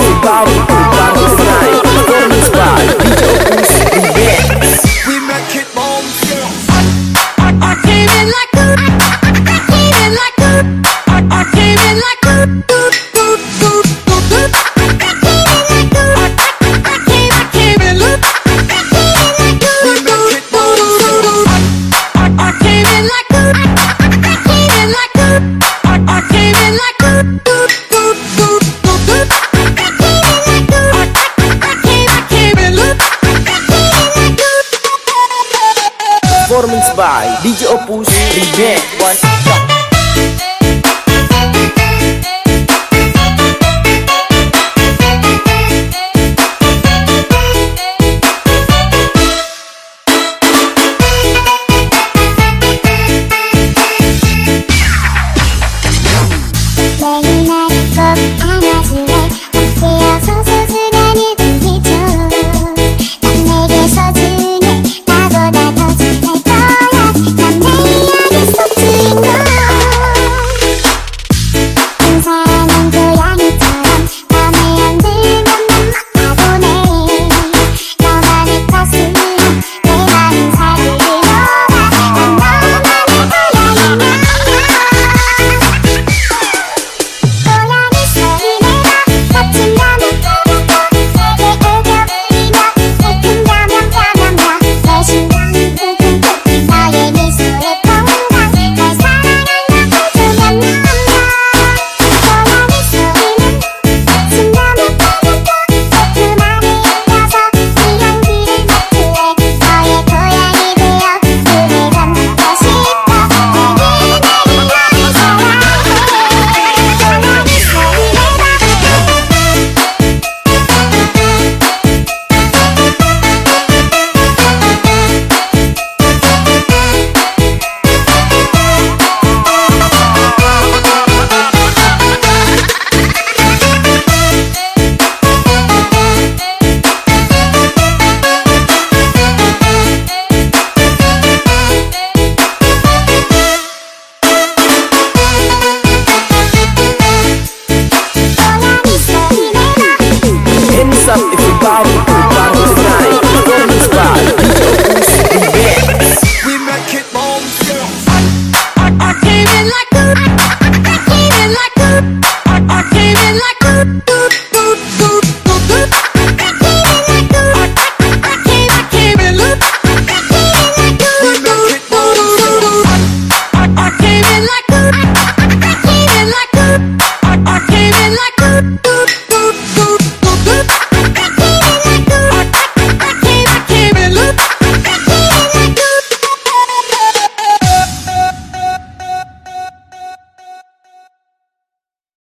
Esse pau, o pau sai Como o vídeo Performance by DJ Opus Remix